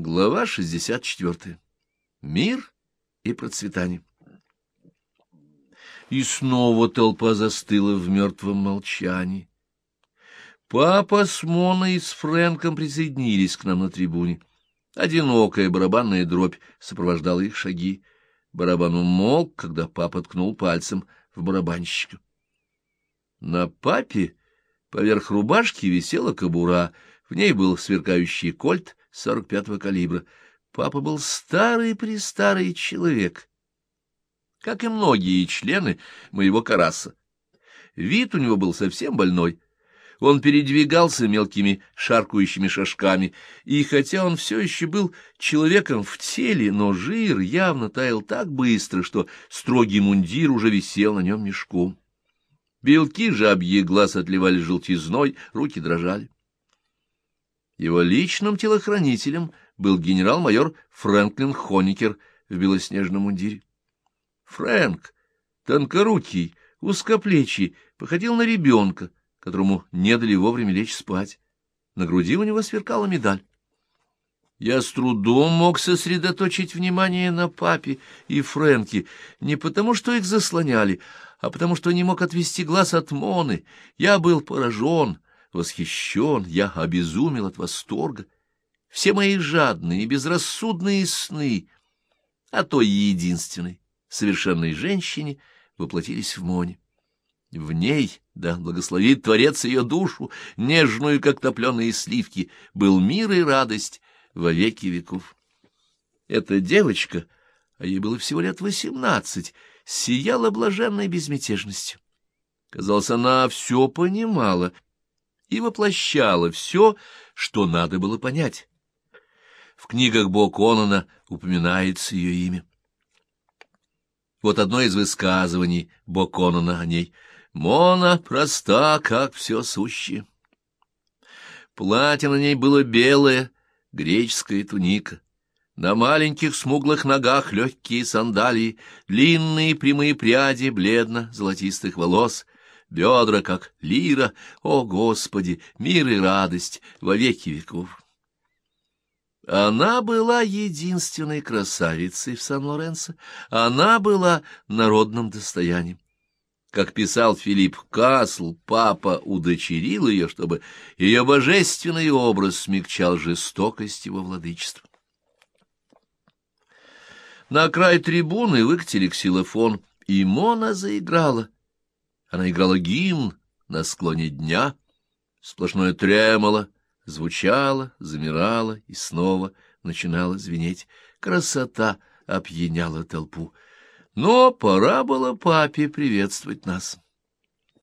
Глава 64. Мир и процветание. И снова толпа застыла в мертвом молчании. Папа с Моной и с Фрэнком присоединились к нам на трибуне. Одинокая барабанная дробь сопровождала их шаги. Барабан умолк, когда папа ткнул пальцем в барабанщика. На папе поверх рубашки висела кобура, в ней был сверкающий кольт, сорок пятого калибра. Папа был старый-престарый человек, как и многие члены моего караса. Вид у него был совсем больной. Он передвигался мелкими шаркающими шажками, и хотя он все еще был человеком в теле, но жир явно таял так быстро, что строгий мундир уже висел на нем мешком. Белки жабьи глаз отливали желтизной, руки дрожали. Его личным телохранителем был генерал-майор Фрэнклин Хоникер в белоснежном мундире. Фрэнк, тонкорукий, узкоплечий, походил на ребенка, которому не дали вовремя лечь спать. На груди у него сверкала медаль. Я с трудом мог сосредоточить внимание на папе и Фрэнке, не потому что их заслоняли, а потому что не мог отвести глаз от Моны. Я был поражен восхищен, я обезумел от восторга. Все мои жадные и безрассудные сны о той единственной, совершенной женщине воплотились в Моне. В ней, да благословит Творец ее душу, нежную, как топленые сливки, был мир и радость во веки веков. Эта девочка, а ей было всего лет восемнадцать, сияла блаженной безмятежностью. Казалось, она все понимала — и воплощала все, что надо было понять. В книгах Бо Конона упоминается ее имя. Вот одно из высказываний Бо Конона о ней. «Мона проста, как все сущее». Платье на ней было белое, греческая туника. На маленьких смуглых ногах легкие сандалии, длинные прямые пряди бледно-золотистых волос — бедра, как лира, о, Господи, мир и радость во веки веков. Она была единственной красавицей в Сан-Лоренцо, она была народным достоянием. Как писал Филипп Касл, папа удочерил ее, чтобы ее божественный образ смягчал жестокость его владычества. На край трибуны выкатили ксилофон, и Мона заиграла — она играла гимн на склоне дня, сплошное тремоло, звучало, замирало и снова начинало звенеть. Красота опьяняла толпу. Но пора было папе приветствовать нас.